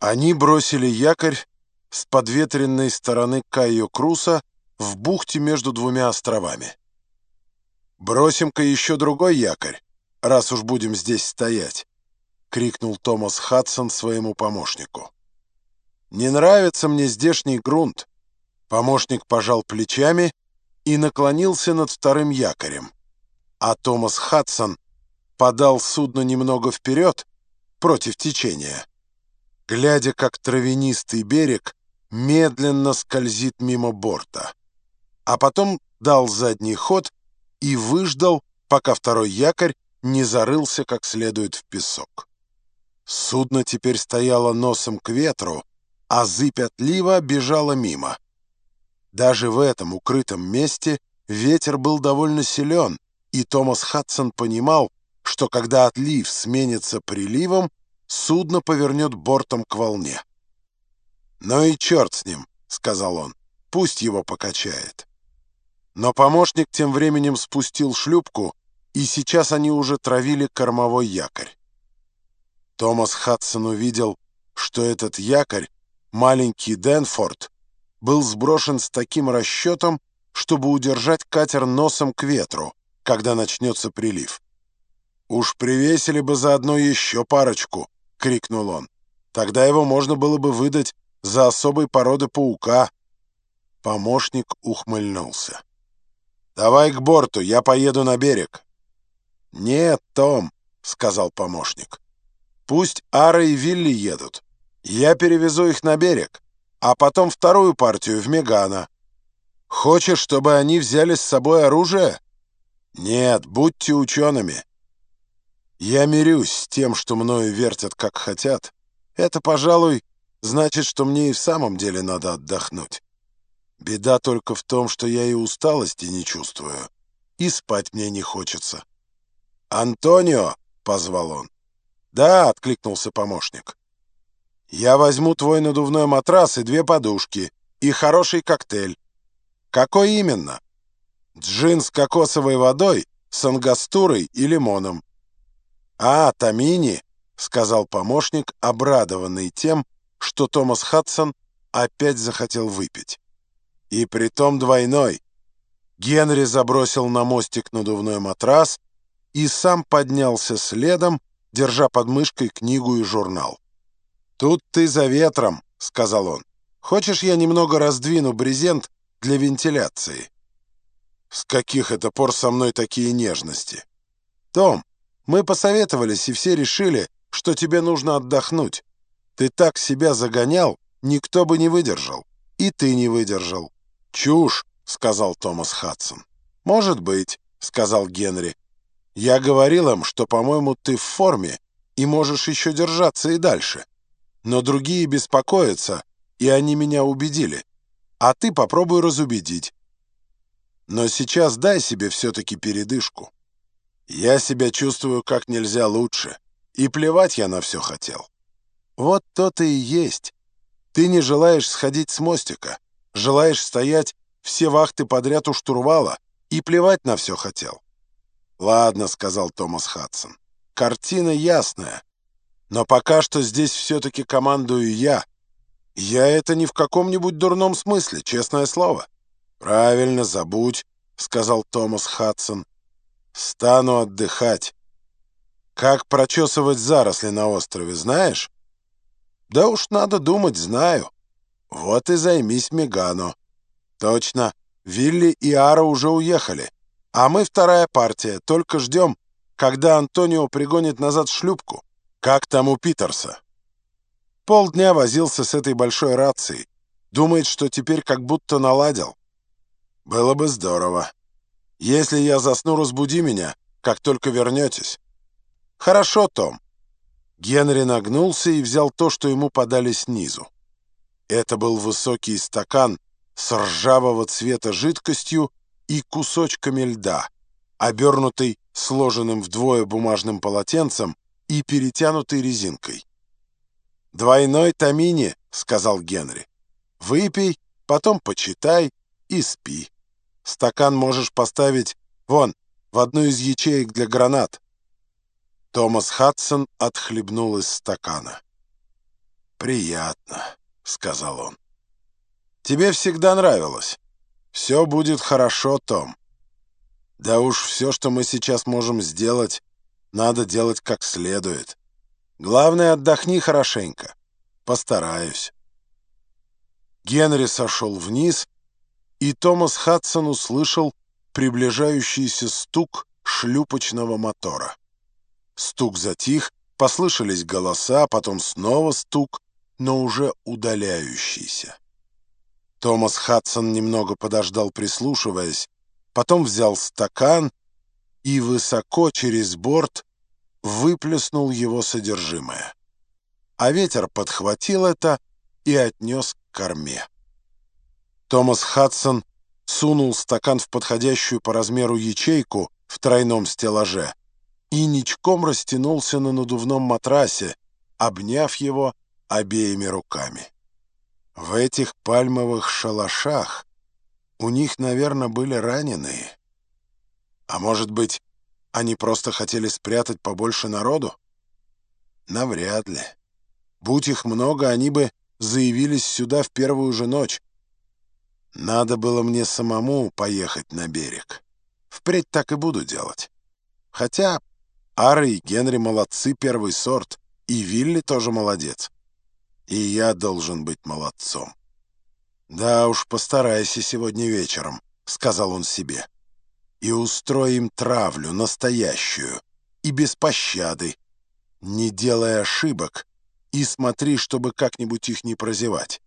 Они бросили якорь с подветренной стороны Кайо Круса в бухте между двумя островами. «Бросим-ка еще другой якорь, раз уж будем здесь стоять», — крикнул Томас Хадсон своему помощнику. «Не нравится мне здешний грунт». Помощник пожал плечами и наклонился над вторым якорем, а Томас Хадсон подал судно немного вперед против течения глядя, как травянистый берег медленно скользит мимо борта. А потом дал задний ход и выждал, пока второй якорь не зарылся как следует в песок. Судно теперь стояло носом к ветру, а зыбь отлива бежала мимо. Даже в этом укрытом месте ветер был довольно силен, и Томас Хадсон понимал, что когда отлив сменится приливом, судно повернет бортом к волне. «Ну и черт с ним», — сказал он, — «пусть его покачает». Но помощник тем временем спустил шлюпку, и сейчас они уже травили кормовой якорь. Томас Хадсон увидел, что этот якорь, маленький Денфорд, был сброшен с таким расчетом, чтобы удержать катер носом к ветру, когда начнется прилив. Уж привесили бы заодно еще парочку, — крикнул он. «Тогда его можно было бы выдать за особой породы паука». Помощник ухмыльнулся. «Давай к борту, я поеду на берег». «Нет, Том», — сказал помощник. «Пусть Ара и Вилли едут. Я перевезу их на берег, а потом вторую партию в Мегана. Хочешь, чтобы они взяли с собой оружие?» «Нет, будьте учеными. Я мирюсь с тем, что мною вертят как хотят. Это, пожалуй, значит, что мне и в самом деле надо отдохнуть. Беда только в том, что я и усталости не чувствую, и спать мне не хочется. «Антонио!» — позвал он. «Да», — откликнулся помощник. «Я возьму твой надувной матрас и две подушки, и хороший коктейль. Какой именно? Джин с кокосовой водой, с ангастурой и лимоном. «А, Тамини!» — сказал помощник, обрадованный тем, что Томас Хадсон опять захотел выпить. И притом двойной. Генри забросил на мостик надувной матрас и сам поднялся следом, держа под мышкой книгу и журнал. «Тут ты за ветром», — сказал он. «Хочешь, я немного раздвину брезент для вентиляции?» «С каких это пор со мной такие нежности?» «Том, мы посоветовались, и все решили, что тебе нужно отдохнуть. Ты так себя загонял, никто бы не выдержал. И ты не выдержал. «Чушь», — сказал Томас Хадсон. «Может быть», — сказал Генри. «Я говорил им, что, по-моему, ты в форме и можешь еще держаться и дальше. Но другие беспокоятся, и они меня убедили. А ты попробуй разубедить. Но сейчас дай себе все-таки передышку». Я себя чувствую как нельзя лучше, и плевать я на все хотел. Вот то-то и есть. Ты не желаешь сходить с мостика, желаешь стоять все вахты подряд у штурвала и плевать на все хотел. «Ладно», — сказал Томас Хадсон, — «картина ясная, но пока что здесь все-таки командую я. Я это не в каком-нибудь дурном смысле, честное слово». «Правильно, забудь», — сказал Томас Хадсон. Стану отдыхать. Как прочесывать заросли на острове, знаешь? Да уж надо думать, знаю. Вот и займись Мегано. Точно, Вилли и Ара уже уехали. А мы вторая партия, только ждем, когда Антонио пригонит назад шлюпку. Как там у Питерса? Полдня возился с этой большой рацией. Думает, что теперь как будто наладил. Было бы здорово. Если я засну, разбуди меня, как только вернетесь». «Хорошо, Том». Генри нагнулся и взял то, что ему подали снизу. Это был высокий стакан с ржавого цвета жидкостью и кусочками льда, обернутый сложенным вдвое бумажным полотенцем и перетянутый резинкой. «Двойной тамини», — сказал Генри. «Выпей, потом почитай и спи». Стакан можешь поставить вон, в одну из ячеек для гранат». Томас Хадсон отхлебнул из стакана. «Приятно», — сказал он. «Тебе всегда нравилось. Все будет хорошо, Том. Да уж все, что мы сейчас можем сделать, надо делать как следует. Главное, отдохни хорошенько. Постараюсь». Генри сошел вниз, и Томас Хадсон услышал приближающийся стук шлюпочного мотора. Стук затих, послышались голоса, потом снова стук, но уже удаляющийся. Томас Хадсон немного подождал, прислушиваясь, потом взял стакан и высоко через борт выплеснул его содержимое. А ветер подхватил это и отнес к корме. Томас Хадсон сунул стакан в подходящую по размеру ячейку в тройном стеллаже и ничком растянулся на надувном матрасе, обняв его обеими руками. В этих пальмовых шалашах у них, наверное, были раненые. А может быть, они просто хотели спрятать побольше народу? Навряд ли. Будь их много, они бы заявились сюда в первую же ночь. Надо было мне самому поехать на берег. Впредь так и буду делать. Хотя Ара и Генри молодцы первый сорт, и Вилли тоже молодец. И я должен быть молодцом. «Да уж, постарайся сегодня вечером», — сказал он себе. «И устроим травлю, настоящую, и без пощады, не делая ошибок, и смотри, чтобы как-нибудь их не прозевать.